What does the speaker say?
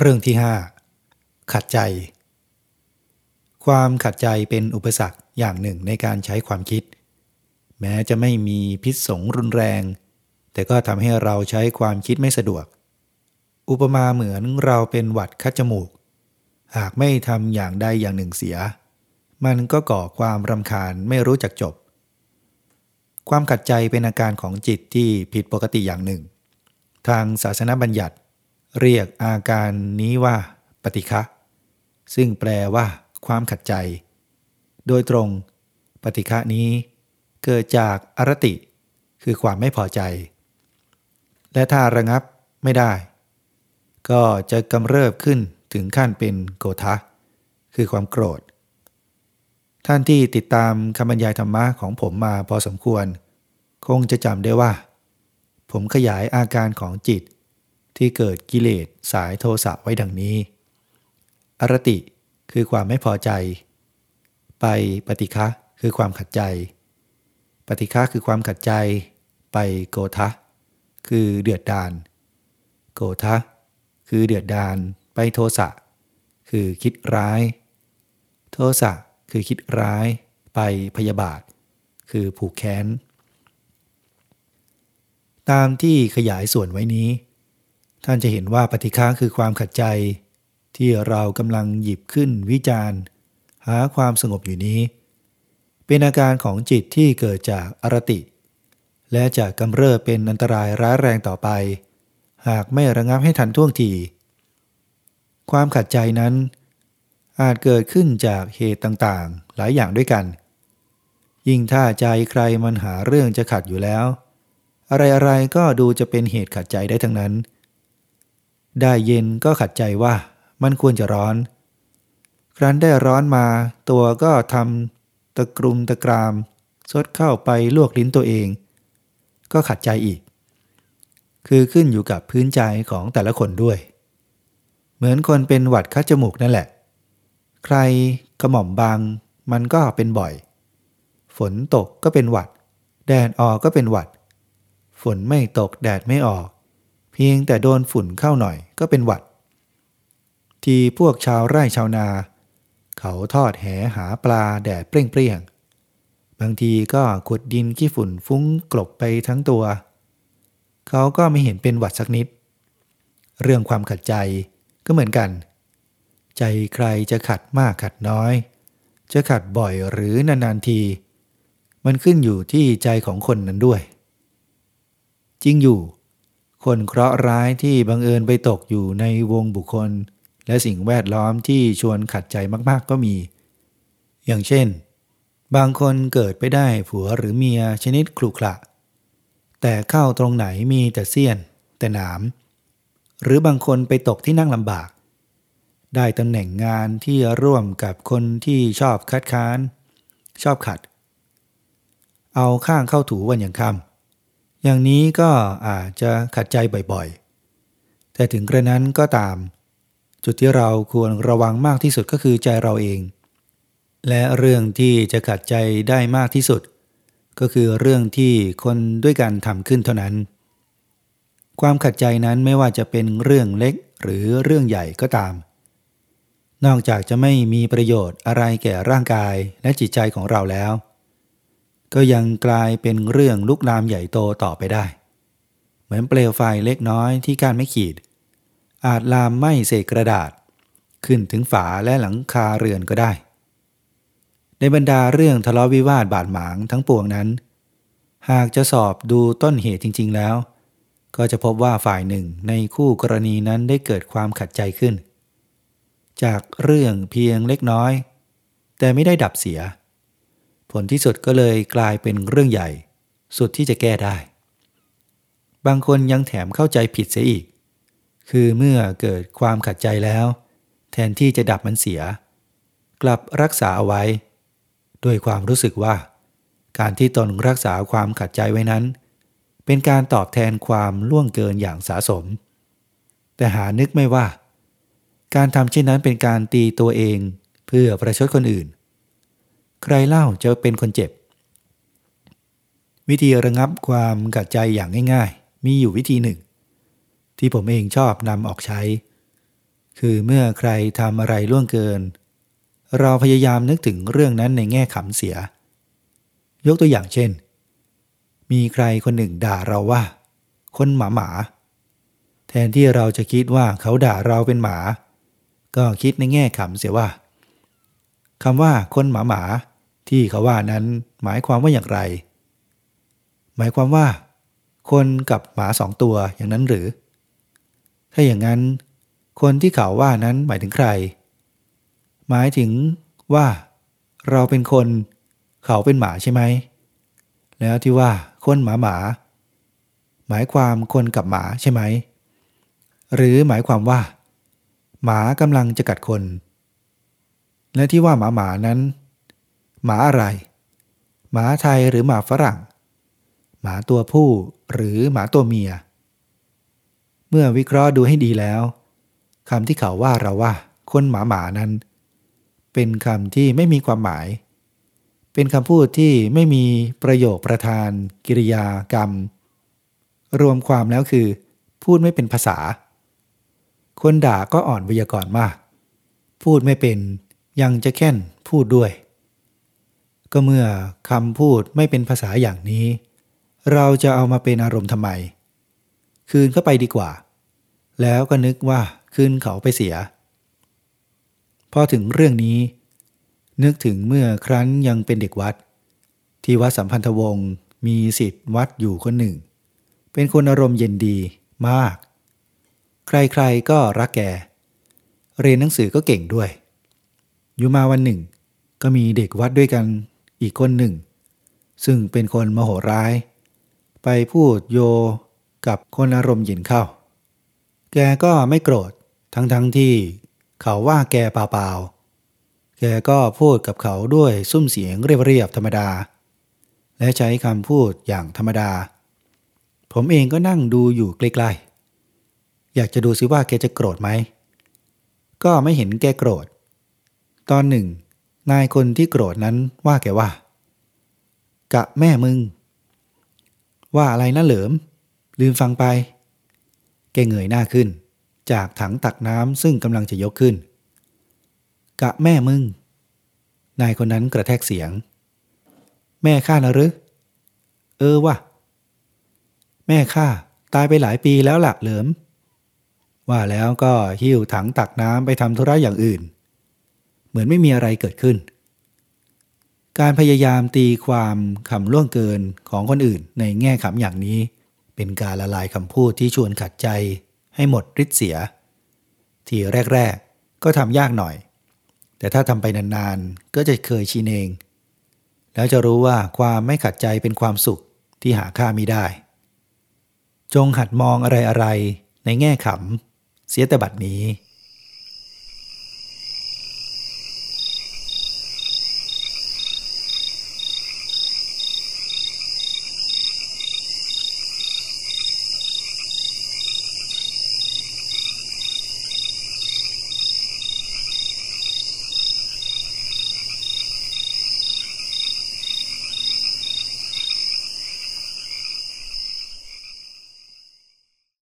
เรื่องที่ห้าขัดใจ ความขัดใจเป็นอุปสรรคอย่างหนึ่งในการใช้ความคิด แม้จะไม่มีพิษสงรุนแรง แต่ก็ทำให้เราใช้ความคิดไม่สะดวก อุปมาเหมือนเราเป็นหวัดคัดจมูก หากไม่ทำอย่างใดอย่างหนึ่งเสีย มันก็ก่อความรำคาญไม่รู้จักจบ ความขัดใจเป็นอาการของจิตที่ผิดปกติอย่างหนึ่ง ทางศาสนบัญญัติ เรียกอาการนี้ว่า ปฏิฆะซึ่งแปลว่า ความขัดใจ โดยตรง ปฏิฆะนี้ เกิดจากอรติ คือความไม่พอใจ และถ้าระงับไม่ได้ ก็จะกำเริบขึ้นถึงขั้นเป็นโกทะคือความโกรธ ท่านที่ติดตามคำบรรยายธรรมะของผมมาพอสมควร คงจะจำได้ว่า ผมขยายอาการของจิต ที่เกิดกิเลสสายโทสะไว้ดังนี้ อรติคือความไม่พอใจ ไปปฏิฆะคือความขัดใจ ปฏิฆะคือความขัดใจ ไปโกทะ คือเดือดดาน โกทะ คือเดือดดาน ไปโทสะ คือคิดร้าย โทสะ คือคิดร้าย ไปพยาบาท คือผูกแค้น ตามที่ขยายส่วนไว้นี้ ท่านจะเห็นว่าปฏิฆาคือความขัดใจ ที่เรากำลังหยิบขึ้นวิจารณ์ หาความสงบอยู่นี้ เป็นอาการของจิตที่เกิดจากอรติ และจะกำเริบเป็นอันตรายร้ายแรงต่อไป หากไม่ระงับให้ทันท่วงที ความขัดใจนั้น อาจเกิดขึ้นจากเหตุต่างๆ หลายอย่างด้วยกัน ยิ่งถ้าใจใครมันหาเรื่องจะขัดอยู่แล้ว อะไรๆก็ดูจะเป็นเหตุขัดใจได้ทั้งนั้น ได้เย็นก็ขัดใจว่ามันควรจะร้อน ครั้นได้ร้อนมาตัวก็ทำตะกรุมตะกราม ซดเข้าไปลวกลิ้นตัวเอง ก็ขัดใจอีก คือขึ้นอยู่กับพื้นใจของแต่ละคนด้วย เหมือนคนเป็นหวัดคัดจมูกนั่นแหละ ใครกระหม่อมบางมันก็เป็นบ่อย ฝนตกก็เป็นหวัด แดดออกก็เป็นหวัด ฝนไม่ตกแดดไม่ออก เพียงแต่โดนฝุ่นเข้าหน่อยก็เป็นหวัด ที่พวกชาวไร่ชาวนา เขาทอดแหหาปลาแดดเปรี้ยงๆบางทีก็ขุดดินขี้ฝุ่นฟุ้งกลบไปทั้งตัว เขาก็ไม่เห็นเป็นหวัดสักนิด เรื่องความขัดใจก็เหมือนกัน ใจใครจะขัดมากขัดน้อย จะขัดบ่อยหรือนานๆที มันขึ้นอยู่ที่ใจของคนนั้นด้วย จริงอยู่ คนเคราะห์ร้ายที่บังเอิญไปตกอยู่ในวงบุคคล และสิ่งแวดล้อมที่ชวนขัดใจมากๆก็มี อย่างเช่น บางคนเกิดไปได้ผัวหรือเมียชนิดคลุกคละแต่เข้าตรงไหนมีแต่เสี้ยน แต่หนาม หรือบางคนไปตกที่นั่งลำบาก ได้ตำแหน่งงานที่ร่วมกับคนที่ชอบคัดค้าน ชอบขัด เอาข้างเข้าถูวันอย่างค่ำ อย่างนี้ก็อาจจะขัดใจบ่อยๆ แต่ถึงกระนั้นก็ตาม จุดที่เราควรระวังมากที่สุดก็คือใจเราเอง และเรื่องที่จะขัดใจได้มากที่สุด ก็คือเรื่องที่คนด้วยกันทำขึ้นเท่านั้น ความขัดใจนั้นไม่ว่าจะเป็นเรื่องเล็กหรือเรื่องใหญ่ก็ตาม นอกจากจะไม่มีประโยชน์อะไรแก่ร่างกายและจิตใจของเราแล้ว ก็ยังกลายเป็นเรื่องลุกลามใหญ่โตต่อไปได้ เหมือนเปลวไฟเล็กน้อยที่การไม่ขีด อาจลามไหม้เศษกระดาษ ขึ้นถึงฝาและหลังคาเรือนก็ได้ ในบรรดาเรื่องทะเลาะวิวาทบาดหมางทั้งปวงนั้น หากจะสอบดูต้นเหตุจริง ๆแล้ว ก็จะพบว่าฝ่ายหนึ่งในคู่กรณีนั้นได้เกิดความขัดใจขึ้น จากเรื่องเพียงเล็กน้อย แต่ไม่ได้ดับเสีย ผลที่สุดก็เลยกลายเป็นเรื่องใหญ่ สุดที่จะแก้ได้ บางคนยังแถมเข้าใจผิดเสียอีก คือเมื่อเกิดความขัดใจแล้ว แทนที่จะดับมันเสีย กลับรักษาเอาไว้ ด้วยความรู้สึกว่า การที่ตนรักษาความขัดใจไว้นั้น เป็นการตอบแทนความล่วงเกินอย่างสาสม แต่หานึกไม่ว่า การทำเช่นนั้นเป็นการตีตัวเองเพื่อประชดคนอื่น ใครเล่าจะเป็นคนเจ็บ วิธีระงับความกัดใจอย่างง่าย ๆ มีอยู่วิธีหนึ่ง ที่ผมเองชอบนำออกใช้ คือเมื่อใครทำอะไรล่วงเกิน เราพยายามนึกถึงเรื่องนั้นในแง่ขำเสีย ยกตัวอย่างเช่น มีใครคนหนึ่งด่าเราว่า คนหมาหมาแทนที่เราจะคิดว่าเขาด่าเราเป็นหมา ก็คิดในแง่ขำเสียว่าคำว่าคนหมาหมา ที่เขาว่านั้นหมายความว่าอย่างไร หมายความว่า คนกับหมาสองตัวอย่างนั้นหรือ ถ้าอย่างนั้น คนที่เขาว่านั้นหมายถึงใคร หมายถึงว่า เราเป็นคนเขาเป็นหมาใช่ไหม แล้วที่ว่า คนหมาหมา หมายความคนกับหมาใช่ไหม หรือหมายความว่า หมากำลังจะกัดคน และที่ว่าหมาหมานั้น หมาอะไร หมาไทยหรือหมาฝรั่ง หมาตัวผู้หรือหมาตัวเมีย เมื่อวิเคราะห์ดูให้ดีแล้วคำที่เขาว่าเราว่า คนหมาหมานั้น เป็นคำที่ไม่มีความหมาย เป็นคำพูดที่ไม่มีประโยคประธาน กิริยากรรม รวมความแล้วคือ พูดไม่เป็นภาษา คนด่าก็อ่อนวยากรณ์มาก พูดไม่เป็นยังจะแค่นพูดด้วย ก็เมื่อคำพูดไม่เป็นภาษาอย่างนี้ เราจะเอามาเป็นอารมณ์ทำไม คืนเข้าไปดีกว่า แล้วก็นึกว่าคืนเขาไปเสีย พอถึงเรื่องนี้ นึกถึงเมื่อครั้นยังเป็นเด็กวัด ที่วัดสัมพันธวงศ์มีสิทธิ์วัดอยู่คนหนึ่ง เป็นคนอารมณ์เย็นดีมาก ใครๆก็รักแก เรียนหนังสือก็เก่งด้วย อยู่มาวันหนึ่ง ก็มีเด็กวัดด้วยกัน อีกคนหนึ่ง ซึ่งเป็นคนมโหร้าย ไปพูดโยกับคนอารมณ์หยินเข้า แกก็ไม่โกรธทั้งๆทที่เขาว่าแกเปล่าๆ แกก็พูดกับเขาด้วยซุ้มเสียงเรียบๆธรรมดา และใช้คำพูดอย่างธรรมดา ผมเองก็นั่งดูอยู่ใกล้ๆ อยากจะดูซิว่าแกจะโกรธไหม ก็ไม่เห็นแกโกรธ ตอนหนึ่ง นายคนที่โกรธนั้นว่าแกว่า กะแม่มึง ว่าอะไรนะเหลิม ลืมฟังไป แกเงยหน้าขึ้น จากถังตักน้ำซึ่งกำลังจะยกขึ้น กะแม่มึง นายคนนั้นกระแทกเสียง แม่ข้านะหรือ เออวะแม่ข้าตายไปหลายปีแล้วหลักเหลิม ว่าแล้วก็หิ้วถังตักน้ำไปทำธุระอย่างอื่น เหมือนไม่มีอะไรเกิดขึ้น การพยายามตีความคำล่วงเกินของคนอื่นในแง่ขำอย่างนี้ เป็นการละลายคำพูดที่ชวนขัดใจให้หมดฤทธิ์เสีย ทีแรก ๆ ก็ทำยากหน่อย แต่ถ้าทำไปนานๆ ก็จะเคยชินเอง แล้วจะรู้ว่าความไม่ขัดใจเป็นความสุขที่หาค่าไม่ได้ จงหัดมองอะไรๆในแง่ขำเสียแต่บัดนี้